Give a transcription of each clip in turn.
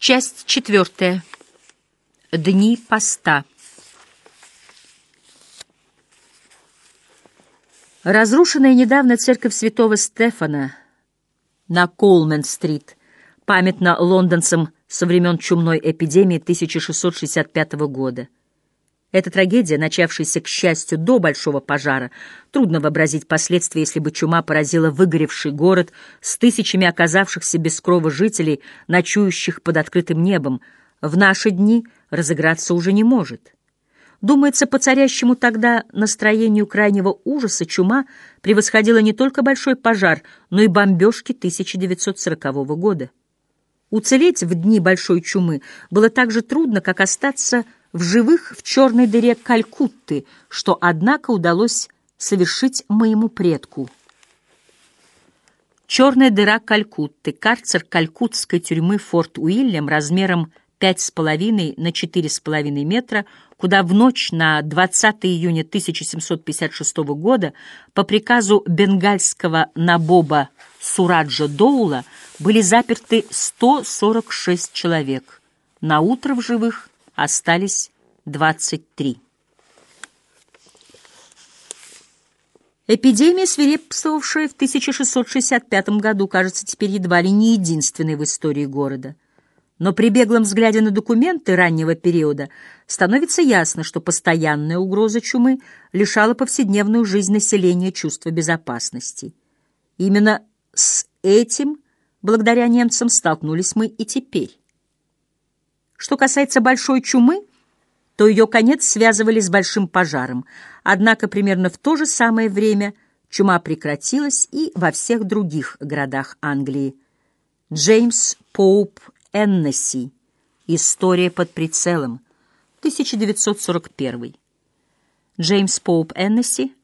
Часть четвертая. Дни поста. Разрушенная недавно церковь святого Стефана на Колмен-стрит, памятна лондонцам со времен чумной эпидемии 1665 года. Эта трагедия, начавшаяся, к счастью, до большого пожара, трудно вообразить последствия, если бы чума поразила выгоревший город с тысячами оказавшихся без крова жителей, ночующих под открытым небом, в наши дни разыграться уже не может. Думается, по царящему тогда настроению крайнего ужаса чума превосходила не только большой пожар, но и бомбежки 1940 года. Уцелеть в дни большой чумы было так же трудно, как остаться в живых в черной дыре Калькутты, что, однако, удалось совершить моему предку. Черная дыра Калькутты, карцер калькутской тюрьмы Форт Уильям размером 5,5 на 4,5 метра, куда в ночь на 20 июня 1756 года по приказу бенгальского набоба Сураджа Доула были заперты 146 человек. На утро в живых остались 23. Эпидемия, свирепствовавшая в 1665 году, кажется теперь едва ли не единственной в истории города. Но при беглом взгляде на документы раннего периода становится ясно, что постоянная угроза чумы лишала повседневную жизнь населения чувства безопасности. Именно с этим, благодаря немцам, столкнулись мы и теперь. Что касается большой чумы, то ее конец связывали с большим пожаром. Однако примерно в то же самое время чума прекратилась и во всех других городах Англии. Джеймс Поуп Эннесси. История под прицелом. 1941. Джеймс Поуп Эннесси.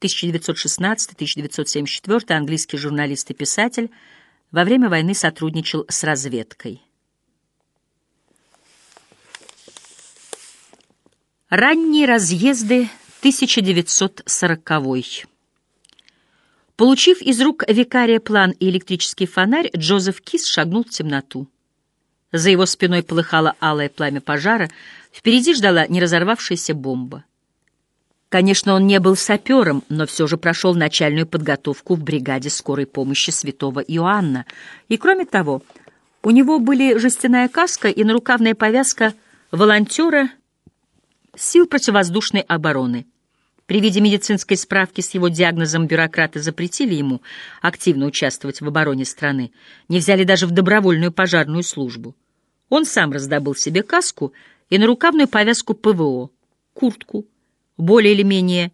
1916-1974. Английский журналист и писатель. Во время войны сотрудничал с разведкой. Ранние разъезды 1940 Получив из рук викария план и электрический фонарь, Джозеф Кис шагнул в темноту. За его спиной полыхало алое пламя пожара, впереди ждала неразорвавшаяся бомба. Конечно, он не был сапером, но все же прошел начальную подготовку в бригаде скорой помощи святого Иоанна. И кроме того, у него были жестяная каска и нарукавная повязка волонтера сил противовоздушной обороны. При виде медицинской справки с его диагнозом бюрократы запретили ему активно участвовать в обороне страны, не взяли даже в добровольную пожарную службу. Он сам раздобыл себе каску и нарукавную повязку ПВО, куртку, более или менее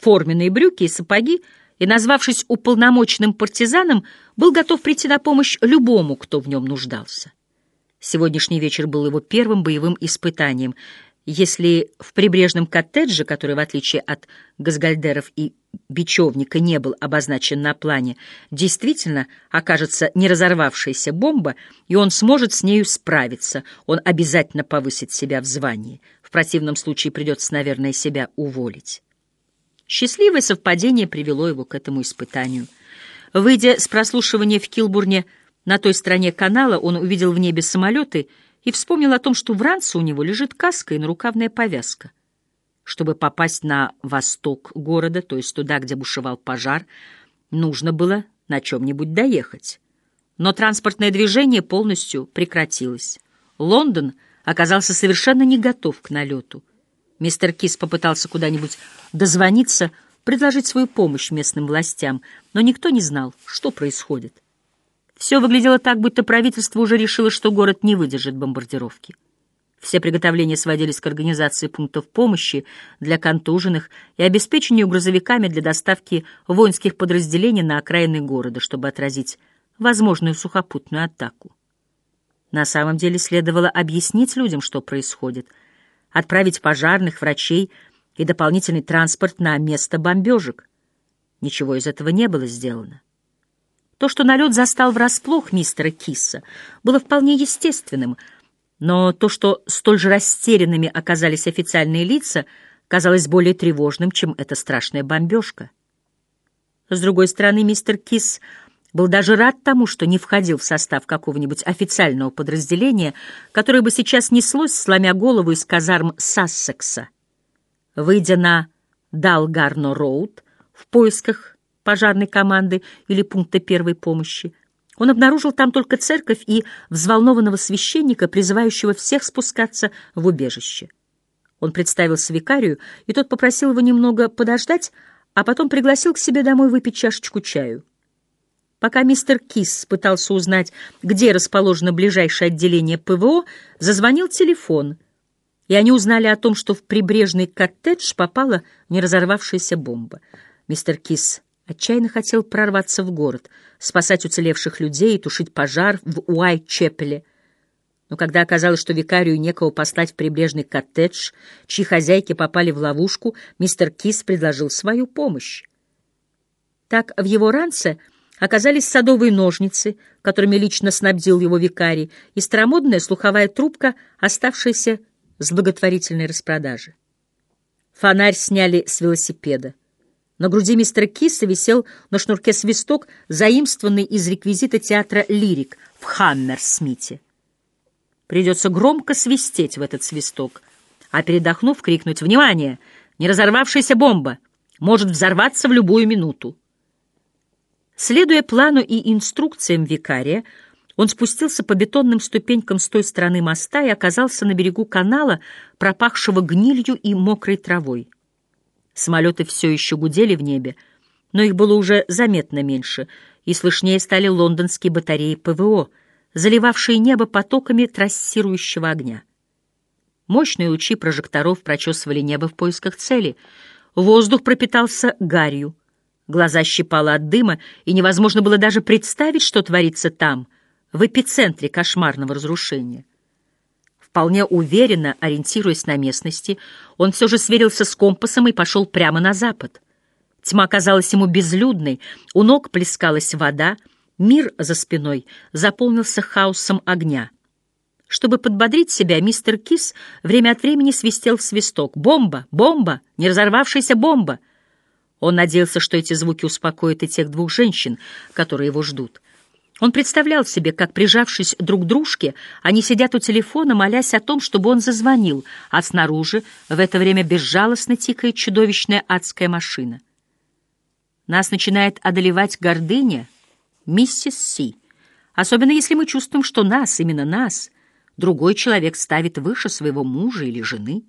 форменные брюки и сапоги, и, назвавшись уполномоченным партизаном, был готов прийти на помощь любому, кто в нем нуждался. Сегодняшний вечер был его первым боевым испытанием — если в прибрежном коттедже, который, в отличие от газгальдеров и бечевника, не был обозначен на плане, действительно окажется не разорвавшаяся бомба, и он сможет с нею справиться, он обязательно повысит себя в звании. В противном случае придется, наверное, себя уволить. Счастливое совпадение привело его к этому испытанию. Выйдя с прослушивания в Килбурне на той стороне канала, он увидел в небе самолеты — и вспомнил о том, что в ранце у него лежит каска и нарукавная повязка. Чтобы попасть на восток города, то есть туда, где бушевал пожар, нужно было на чем-нибудь доехать. Но транспортное движение полностью прекратилось. Лондон оказался совершенно не готов к налету. Мистер Кис попытался куда-нибудь дозвониться, предложить свою помощь местным властям, но никто не знал, что происходит. Все выглядело так, будто правительство уже решило, что город не выдержит бомбардировки. Все приготовления сводились к организации пунктов помощи для контуженных и обеспечению грузовиками для доставки воинских подразделений на окраины города, чтобы отразить возможную сухопутную атаку. На самом деле следовало объяснить людям, что происходит, отправить пожарных, врачей и дополнительный транспорт на место бомбежек. Ничего из этого не было сделано. То, что налет застал врасплох мистера Кисса, было вполне естественным, но то, что столь же растерянными оказались официальные лица, казалось более тревожным, чем эта страшная бомбежка. С другой стороны, мистер Кис был даже рад тому, что не входил в состав какого-нибудь официального подразделения, которое бы сейчас неслось, сломя голову из казарм Сассекса. Выйдя на Далгарно-Роуд в поисках пожарной команды или пункта первой помощи, он обнаружил там только церковь и взволнованного священника, призывающего всех спускаться в убежище. Он представился викарию, и тот попросил его немного подождать, а потом пригласил к себе домой выпить чашечку чаю. Пока мистер Кис пытался узнать, где расположено ближайшее отделение ПВО, зазвонил телефон, и они узнали о том, что в прибрежный коттедж попала неразорвавшаяся бомба. Мистер Кис отчаянно хотел прорваться в город, спасать уцелевших людей и тушить пожар в Уайт-Чепеле. Но когда оказалось, что викарию некого послать в прибрежный коттедж, чьи хозяйки попали в ловушку, мистер Кис предложил свою помощь. Так в его ранце оказались садовые ножницы, которыми лично снабдил его викарий, и старомодная слуховая трубка, оставшаяся с благотворительной распродажи. Фонарь сняли с велосипеда. На груди мистера Киса висел на шнурке свисток, заимствованный из реквизита театра «Лирик» в Хаммерсмите. Придется громко свистеть в этот свисток, а передохнув, крикнуть «Внимание! Не разорвавшаяся бомба! Может взорваться в любую минуту!» Следуя плану и инструкциям викария, он спустился по бетонным ступенькам с той стороны моста и оказался на берегу канала, пропахшего гнилью и мокрой травой. Самолеты все еще гудели в небе, но их было уже заметно меньше, и слышнее стали лондонские батареи ПВО, заливавшие небо потоками трассирующего огня. Мощные лучи прожекторов прочесывали небо в поисках цели. Воздух пропитался гарью. Глаза щипало от дыма, и невозможно было даже представить, что творится там, в эпицентре кошмарного разрушения. Вполне уверенно, ориентируясь на местности, он все же сверился с компасом и пошел прямо на запад. Тьма казалась ему безлюдной, у ног плескалась вода, мир за спиной заполнился хаосом огня. Чтобы подбодрить себя, мистер Кис время от времени свистел в свисток. «Бомба! Бомба! Не разорвавшаяся бомба!» Он надеялся, что эти звуки успокоят и тех двух женщин, которые его ждут. Он представлял себе, как, прижавшись друг к дружке, они сидят у телефона, молясь о том, чтобы он зазвонил, а снаружи в это время безжалостно тикает чудовищная адская машина. Нас начинает одолевать гордыня, миссис Си, особенно если мы чувствуем, что нас, именно нас, другой человек ставит выше своего мужа или жены.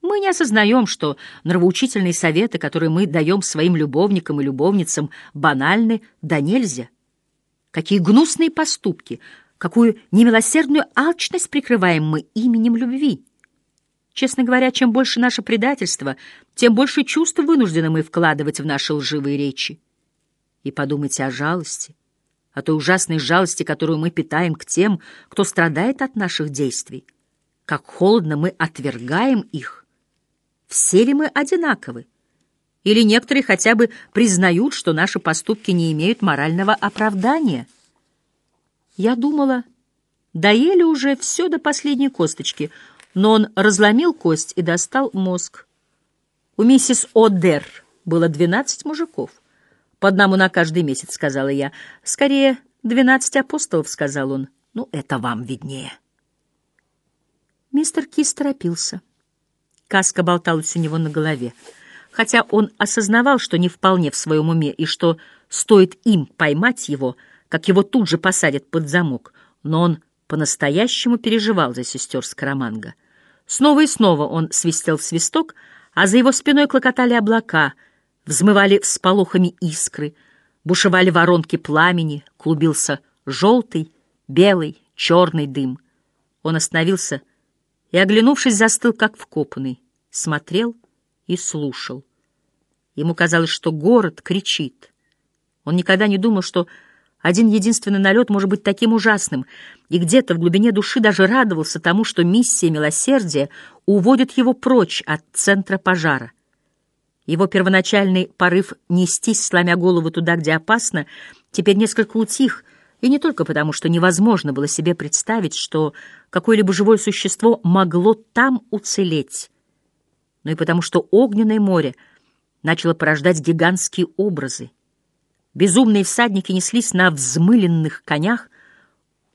Мы не осознаем, что нравоучительные советы, которые мы даем своим любовникам и любовницам, банальны да нельзя. Какие гнусные поступки, какую немилосердную алчность прикрываем мы именем любви. Честно говоря, чем больше наше предательство, тем больше чувств вынуждены мы вкладывать в наши лживые речи. И подумайте о жалости, о той ужасной жалости, которую мы питаем к тем, кто страдает от наших действий. Как холодно мы отвергаем их. Все ли мы одинаковы? Или некоторые хотя бы признают, что наши поступки не имеют морального оправдания? Я думала, доели уже все до последней косточки, но он разломил кость и достал мозг. У миссис О'Дер было двенадцать мужиков. По одному на каждый месяц, сказала я. Скорее, двенадцать апостолов, сказал он. Ну, это вам виднее. Мистер Кис торопился. Каска болталась у него на голове. Хотя он осознавал, что не вполне в своем уме, и что стоит им поймать его, как его тут же посадят под замок, но он по-настоящему переживал за сестер Скороманга. Снова и снова он свистел свисток, а за его спиной клокотали облака, взмывали всполохами искры, бушевали воронки пламени, клубился желтый, белый, черный дым. Он остановился и, оглянувшись, застыл, как вкопанный, смотрел и слушал. Ему казалось, что город кричит. Он никогда не думал, что один единственный налет может быть таким ужасным, и где-то в глубине души даже радовался тому, что миссия милосердия уводит его прочь от центра пожара. Его первоначальный порыв нестись, сломя голову туда, где опасно, теперь несколько утих — и не только потому, что невозможно было себе представить, что какое-либо живое существо могло там уцелеть, но и потому, что огненное море начало порождать гигантские образы. Безумные всадники неслись на взмыленных конях,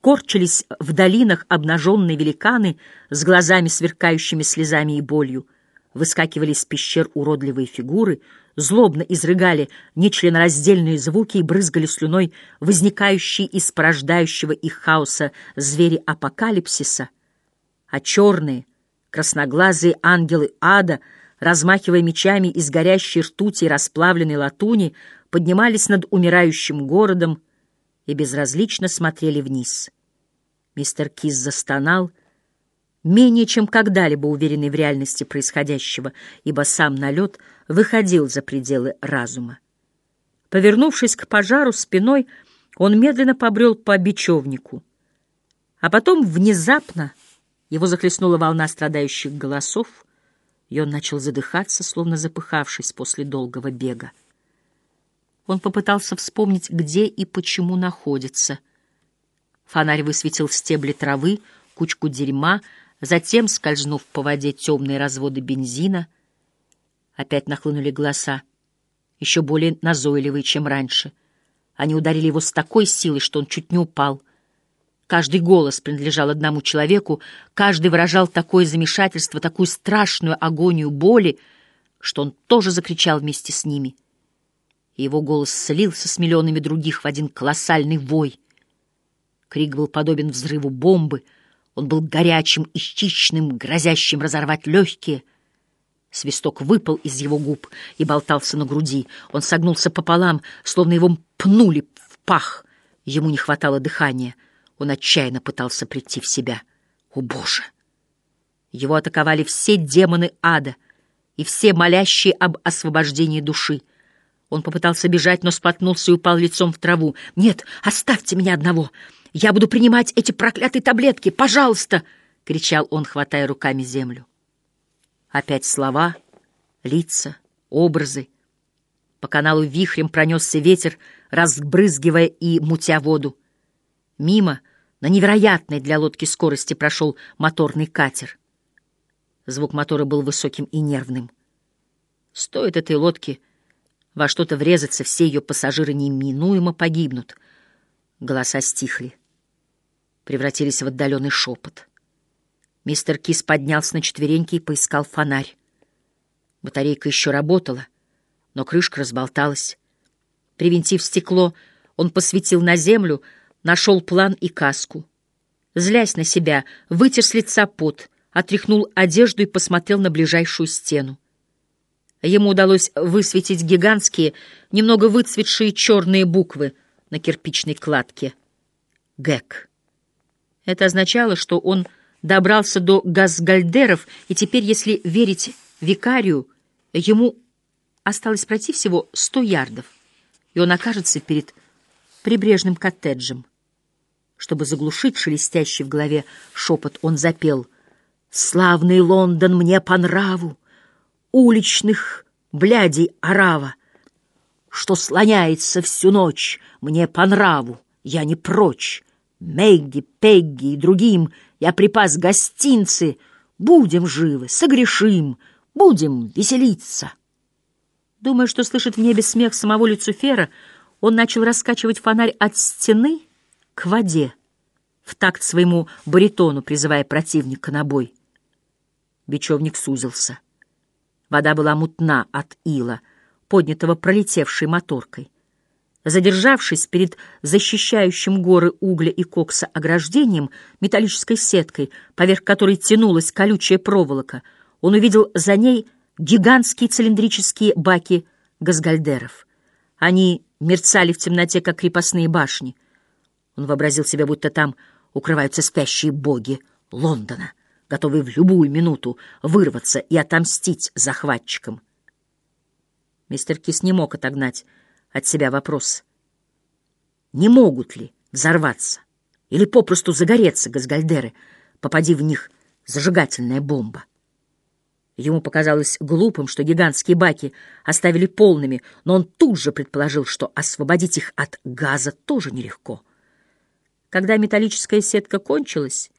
корчились в долинах обнаженные великаны с глазами, сверкающими слезами и болью, выскакивали из пещер уродливые фигуры, злобно изрыгали нечленораздельные звуки и брызгали слюной возникающие из порождающего их хаоса звери апокалипсиса, а черные, красноглазые ангелы ада, размахивая мечами из горящей ртути и расплавленной латуни, поднимались над умирающим городом и безразлично смотрели вниз. Мистер Кис застонал, менее чем когда-либо уверенный в реальности происходящего, ибо сам налет выходил за пределы разума. Повернувшись к пожару спиной, он медленно побрел по бечевнику. А потом внезапно его захлестнула волна страдающих голосов, и он начал задыхаться, словно запыхавшись после долгого бега. Он попытался вспомнить, где и почему находится. Фонарь высветил стебли травы, кучку дерьма, затем, скользнув по воде темные разводы бензина, опять нахлынули голоса, еще более назойливые, чем раньше. Они ударили его с такой силой, что он чуть не упал. Каждый голос принадлежал одному человеку, каждый выражал такое замешательство, такую страшную агонию боли, что он тоже закричал вместе с ними — и его голос слился с миллионами других в один колоссальный вой. Крик был подобен взрыву бомбы, он был горячим и грозящим разорвать легкие. Свисток выпал из его губ и болтался на груди. Он согнулся пополам, словно его пнули в пах. Ему не хватало дыхания. Он отчаянно пытался прийти в себя. О, Боже! Его атаковали все демоны ада и все молящие об освобождении души. Он попытался бежать, но споткнулся и упал лицом в траву. «Нет, оставьте меня одного! Я буду принимать эти проклятые таблетки! Пожалуйста!» — кричал он, хватая руками землю. Опять слова, лица, образы. По каналу вихрем пронесся ветер, разбрызгивая и мутя воду. Мимо, на невероятной для лодки скорости, прошел моторный катер. Звук мотора был высоким и нервным. Стоит этой лодке во что-то врезаться, все ее пассажиры неминуемо погибнут. Голоса стихли, превратились в отдаленный шепот. Мистер Кис поднялся на четвереньки и поискал фонарь. Батарейка еще работала, но крышка разболталась. Привинтив стекло, он посветил на землю, нашел план и каску. Злясь на себя, вытер с лица пот, отряхнул одежду и посмотрел на ближайшую стену. Ему удалось высветить гигантские, немного выцветшие черные буквы на кирпичной кладке. ГЭК. Это означало, что он добрался до Газгальдеров, и теперь, если верить викарию, ему осталось пройти всего сто ярдов, и он окажется перед прибрежным коттеджем. Чтобы заглушить шелестящий в голове шепот, он запел «Славный Лондон мне по нраву, уличных блядей орава, что слоняется всю ночь мне по нраву, я не прочь. Мэгги, Пегги и другим я припас гостинцы, будем живы, согрешим, будем веселиться. Думая, что слышит в небе смех самого Люцифера, он начал раскачивать фонарь от стены к воде, в такт своему баритону, призывая противника на бой. Бечевник сузился. Вода была мутна от ила, поднятого пролетевшей моторкой. Задержавшись перед защищающим горы угля и кокса ограждением, металлической сеткой, поверх которой тянулась колючая проволока, он увидел за ней гигантские цилиндрические баки газгальдеров. Они мерцали в темноте, как крепостные башни. Он вообразил себе, будто там укрываются спящие боги Лондона готовый в любую минуту вырваться и отомстить захватчикам. Мистер Кис не мог отогнать от себя вопрос. Не могут ли взорваться или попросту загореться газгальдеры, попади в них зажигательная бомба? Ему показалось глупым, что гигантские баки оставили полными, но он тут же предположил, что освободить их от газа тоже нелегко. Когда металлическая сетка кончилась,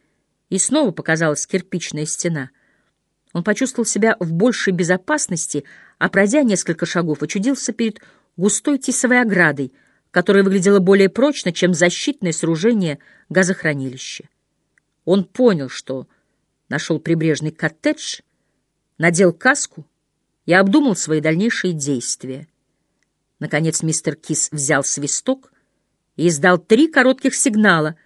и снова показалась кирпичная стена. Он почувствовал себя в большей безопасности, а, пройдя несколько шагов, очудился перед густой тисовой оградой, которое выглядело более прочно, чем защитное сооружение газохранилища. Он понял, что нашел прибрежный коттедж, надел каску и обдумал свои дальнейшие действия. Наконец мистер Кис взял свисток и издал три коротких сигнала,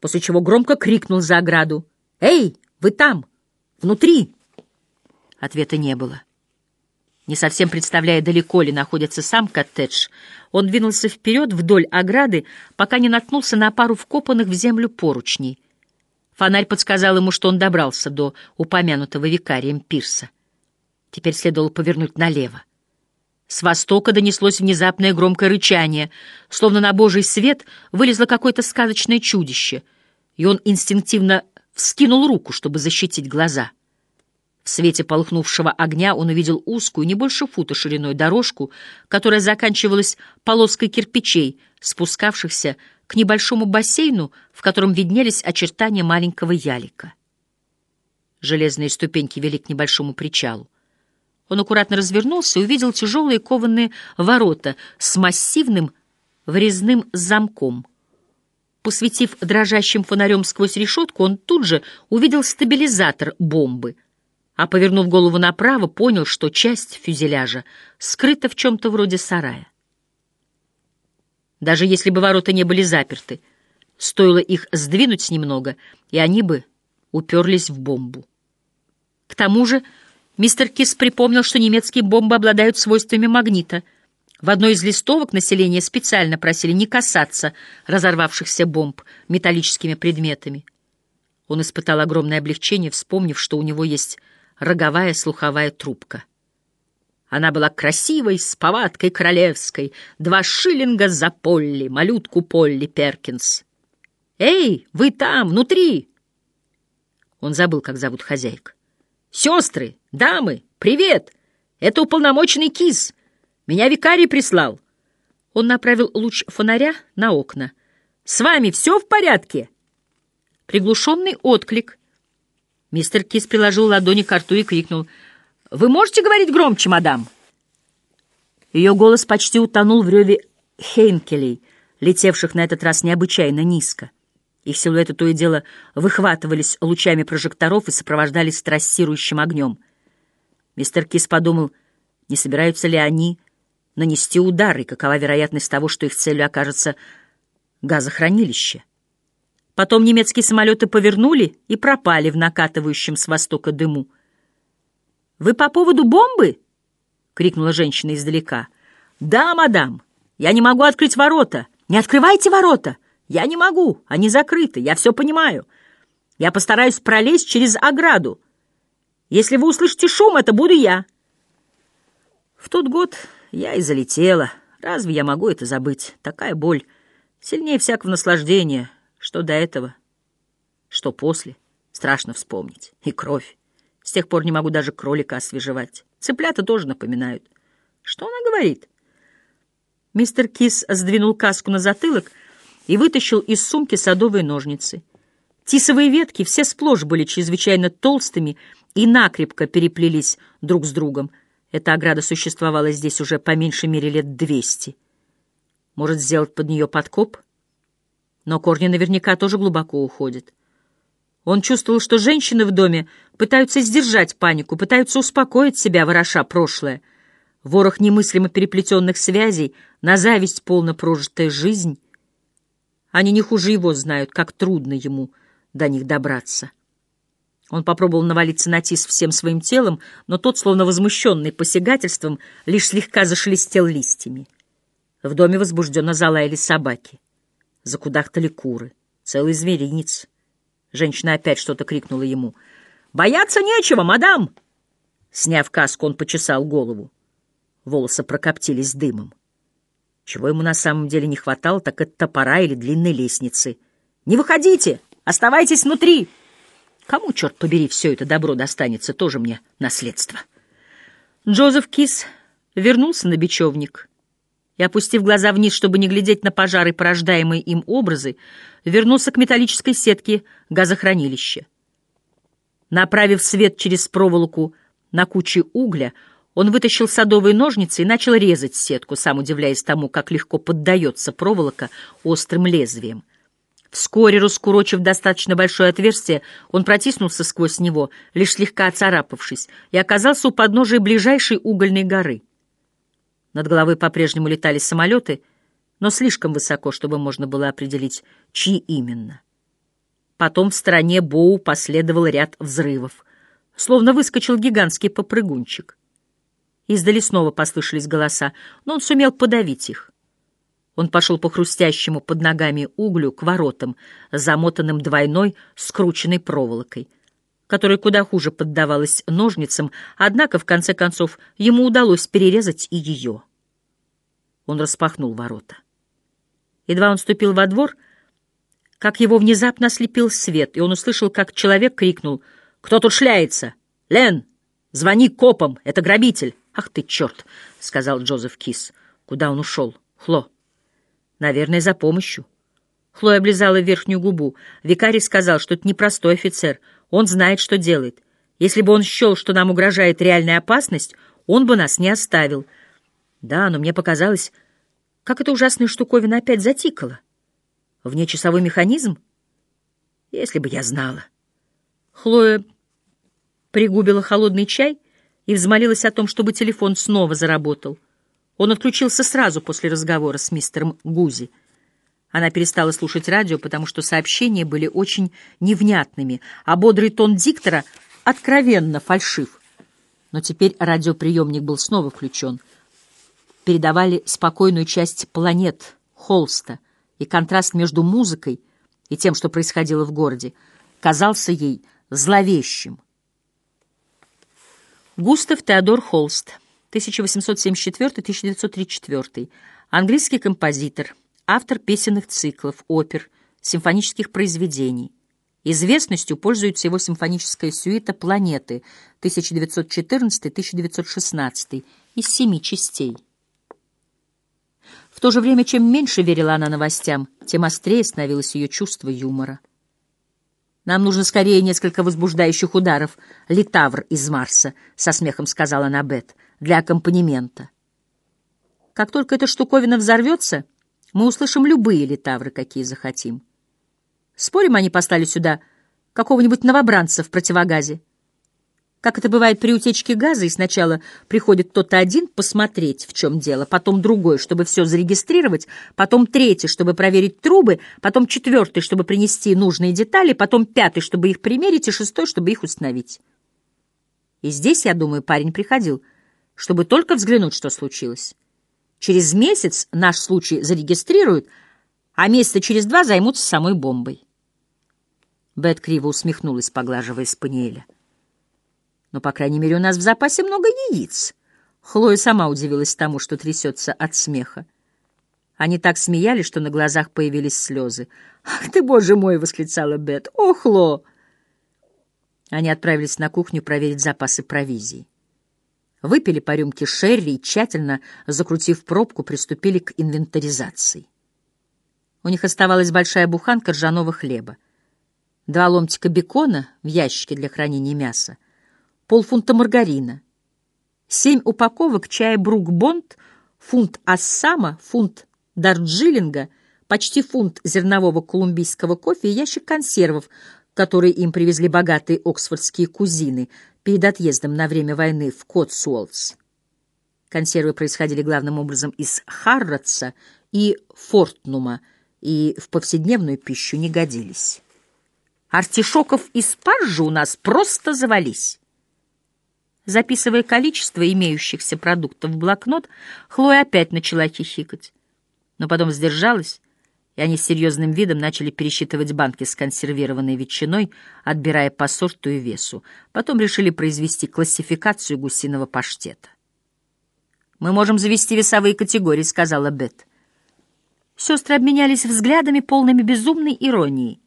после чего громко крикнул за ограду. «Эй, вы там! Внутри!» Ответа не было. Не совсем представляя, далеко ли находится сам коттедж, он двинулся вперед вдоль ограды, пока не наткнулся на пару вкопанных в землю поручней. Фонарь подсказал ему, что он добрался до упомянутого викарием пирса. Теперь следовало повернуть налево. С востока донеслось внезапное громкое рычание, словно на божий свет вылезло какое-то сказочное чудище, и он инстинктивно вскинул руку, чтобы защитить глаза — в свете полыхнувшего огня он увидел узкую, не больше фута шириной дорожку, которая заканчивалась полоской кирпичей, спускавшихся к небольшому бассейну, в котором виднелись очертания маленького ялика. Железные ступеньки вели к небольшому причалу. Он аккуратно развернулся и увидел тяжелые кованые ворота с массивным врезным замком. Посветив дрожащим фонарем сквозь решетку, он тут же увидел стабилизатор бомбы — а, повернув голову направо, понял, что часть фюзеляжа скрыта в чем-то вроде сарая. Даже если бы ворота не были заперты, стоило их сдвинуть немного, и они бы уперлись в бомбу. К тому же мистер Кис припомнил, что немецкие бомбы обладают свойствами магнита. В одной из листовок население специально просили не касаться разорвавшихся бомб металлическими предметами. Он испытал огромное облегчение, вспомнив, что у него есть роговая слуховая трубка. Она была красивой, с повадкой королевской, два шиллинга за Полли, малютку Полли Перкинс. «Эй, вы там, внутри!» Он забыл, как зовут хозяйка. «Сестры, дамы, привет! Это уполномоченный кис. Меня викарий прислал». Он направил луч фонаря на окна. «С вами все в порядке?» Приглушенный отклик — Мистер Кис приложил ладони к рту и крикнул. «Вы можете говорить громче, мадам?» Ее голос почти утонул в реве Хейнкелей, летевших на этот раз необычайно низко. Их силуэты то и дело выхватывались лучами прожекторов и сопровождались трассирующим огнем. Мистер Кис подумал, не собираются ли они нанести удар, и какова вероятность того, что их целью окажется газохранилище. Потом немецкие самолеты повернули и пропали в накатывающем с востока дыму. «Вы по поводу бомбы?» — крикнула женщина издалека. «Да, мадам, я не могу открыть ворота. Не открывайте ворота. Я не могу, они закрыты, я все понимаю. Я постараюсь пролезть через ограду. Если вы услышите шум, это буду я». В тот год я и залетела. Разве я могу это забыть? Такая боль. Сильнее всякого наслаждения. Что до этого, что после, страшно вспомнить. И кровь. С тех пор не могу даже кролика освежевать. Цыплята тоже напоминают. Что она говорит? Мистер Кис сдвинул каску на затылок и вытащил из сумки садовые ножницы. Тисовые ветки все сплошь были чрезвычайно толстыми и накрепко переплелись друг с другом. Эта ограда существовала здесь уже по меньшей мере лет двести. Может, сделать под нее подкоп? но корни наверняка тоже глубоко уходят. Он чувствовал, что женщины в доме пытаются сдержать панику, пытаются успокоить себя, вороша прошлое. Ворох немыслимо переплетенных связей, на зависть полно прожитая жизнь. Они не хуже его знают, как трудно ему до них добраться. Он попробовал навалиться на Тис всем своим телом, но тот, словно возмущенный посягательством, лишь слегка зашелестел листьями. В доме возбужденно залаяли собаки. Закудахтали куры. Целый зверинец. Женщина опять что-то крикнула ему. «Бояться нечего, мадам!» Сняв каску, он почесал голову. Волосы прокоптились дымом. Чего ему на самом деле не хватало, так это топора или длинной лестницы. «Не выходите! Оставайтесь внутри!» Кому, черт побери, все это добро достанется, тоже мне наследство. Джозеф Кис вернулся на бечевник и, опустив глаза вниз, чтобы не глядеть на пожары, порождаемые им образы, вернулся к металлической сетке газохранилища. Направив свет через проволоку на кучи угля, Он вытащил садовые ножницы и начал резать сетку, сам удивляясь тому, как легко поддается проволока острым лезвием. Вскоре, раскурочив достаточно большое отверстие, он протиснулся сквозь него, лишь слегка оцарапавшись, и оказался у подножия ближайшей угольной горы. Над головой по-прежнему летали самолеты, но слишком высоко, чтобы можно было определить, чьи именно. Потом в стороне Боу последовал ряд взрывов, словно выскочил гигантский попрыгунчик. Издали снова послышались голоса, но он сумел подавить их. Он пошел по хрустящему под ногами углю к воротам, замотанным двойной скрученной проволокой, которая куда хуже поддавалась ножницам, однако, в конце концов, ему удалось перерезать и ее. Он распахнул ворота. Едва он ступил во двор, как его внезапно ослепил свет, и он услышал, как человек крикнул «Кто тут шляется? Лен, звони копам, это грабитель!» «Ах ты, черт!» — сказал Джозеф Кис. «Куда он ушел? Хло?» «Наверное, за помощью». Хлоя облизала верхнюю губу. Викарий сказал, что это непростой офицер. Он знает, что делает. Если бы он счел, что нам угрожает реальная опасность, он бы нас не оставил. Да, но мне показалось, как эта ужасная штуковина опять затикала. Внечасовой механизм? Если бы я знала. Хлоя пригубила холодный чай и взмолилась о том, чтобы телефон снова заработал. Он отключился сразу после разговора с мистером Гузи. Она перестала слушать радио, потому что сообщения были очень невнятными, а бодрый тон диктора откровенно фальшив. Но теперь радиоприемник был снова включен. Передавали спокойную часть планет Холста, и контраст между музыкой и тем, что происходило в городе, казался ей зловещим. Густав Теодор Холст, 1874-1934, английский композитор, автор песенных циклов, опер, симфонических произведений. Известностью пользуется его симфоническая сюита «Планеты» 1914-1916 из семи частей. В то же время, чем меньше верила она новостям, тем острее становилось ее чувство юмора. «Нам нужно скорее несколько возбуждающих ударов. Литавр из Марса», — со смехом сказала Набет, — «для аккомпанемента». «Как только эта штуковина взорвется, мы услышим любые литавры, какие захотим. Спорим, они послали сюда какого-нибудь новобранца в противогазе?» Как это бывает при утечке газа, и сначала приходит кто-то один посмотреть, в чем дело, потом другой, чтобы все зарегистрировать, потом третий, чтобы проверить трубы, потом четвертый, чтобы принести нужные детали, потом пятый, чтобы их примерить, и шестой, чтобы их установить. И здесь, я думаю, парень приходил, чтобы только взглянуть, что случилось. Через месяц наш случай зарегистрируют, а месяца через два займутся самой бомбой. Бет криво усмехнулась, поглаживая спаниеля. Но, по крайней мере, у нас в запасе много яиц. Хлоя сама удивилась тому, что трясется от смеха. Они так смеялись, что на глазах появились слезы. «Ах ты, боже мой!» — восклицала Бет. «О, Хло!» Они отправились на кухню проверить запасы провизии. Выпили по рюмке шерри и, тщательно закрутив пробку, приступили к инвентаризации. У них оставалась большая буханка ржаного хлеба, два ломтика бекона в ящике для хранения мяса, полфунта маргарина, семь упаковок чая Брук-Бонд, фунт ассама, фунт дарджилинга, почти фунт зернового колумбийского кофе и ящик консервов, которые им привезли богатые оксфордские кузины перед отъездом на время войны в Котсуолтс. Консервы происходили главным образом из Харротса и Фортнума и в повседневную пищу не годились. Артишоков и спаржи у нас просто завались. Записывая количество имеющихся продуктов в блокнот, Хлоя опять начала хихикать. Но потом сдержалась, и они с серьезным видом начали пересчитывать банки с консервированной ветчиной, отбирая по сорту и весу. Потом решили произвести классификацию гусиного паштета. «Мы можем завести весовые категории», — сказала Бет. Сестры обменялись взглядами, полными безумной иронии.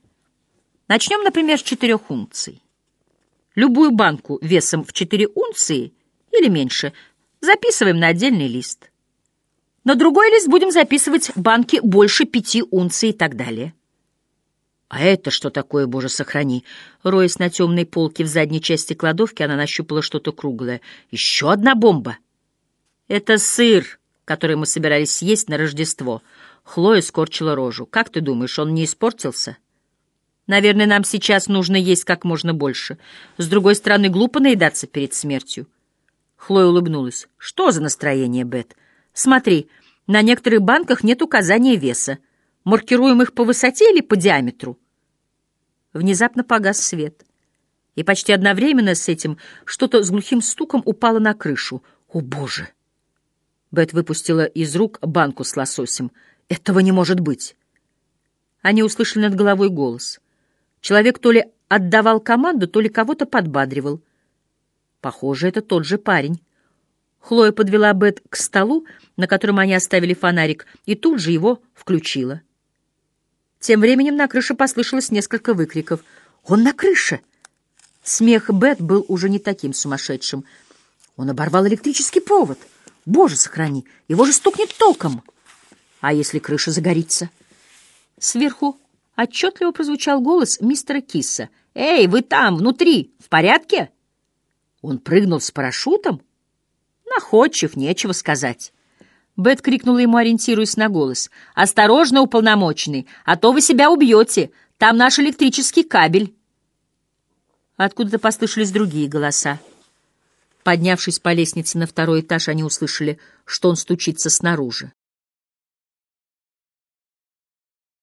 Начнем, например, с четырех унций. Любую банку весом в 4 унции или меньше записываем на отдельный лист. На другой лист будем записывать банки больше 5 унций и так далее. «А это что такое, боже, сохрани?» Роясь на темной полке в задней части кладовки, она нащупала что-то круглое. «Еще одна бомба!» «Это сыр, который мы собирались съесть на Рождество». Хлоя скорчила рожу. «Как ты думаешь, он не испортился?» «Наверное, нам сейчас нужно есть как можно больше. С другой стороны, глупо наедаться перед смертью». Хлоя улыбнулась. «Что за настроение, Бет? Смотри, на некоторых банках нет указания веса. Маркируем их по высоте или по диаметру?» Внезапно погас свет. И почти одновременно с этим что-то с глухим стуком упало на крышу. «О, Боже!» Бет выпустила из рук банку с лососем. «Этого не может быть!» Они услышали над головой голос. Человек то ли отдавал команду, то ли кого-то подбадривал. Похоже, это тот же парень. Хлоя подвела Бет к столу, на котором они оставили фонарик, и тут же его включила. Тем временем на крыше послышалось несколько выкриков. «Он на крыше!» Смех Бет был уже не таким сумасшедшим. Он оборвал электрический провод. Боже, сохрани, его же стукнет током. А если крыша загорится? Сверху отчетливо прозвучал голос мистера Кисса. «Эй, вы там, внутри, в порядке?» Он прыгнул с парашютом? Находчив, нечего сказать. Бет крикнула ему, ориентируясь на голос. «Осторожно, уполномоченный, а то вы себя убьете. Там наш электрический кабель». Откуда-то послышались другие голоса. Поднявшись по лестнице на второй этаж, они услышали, что он стучится снаружи.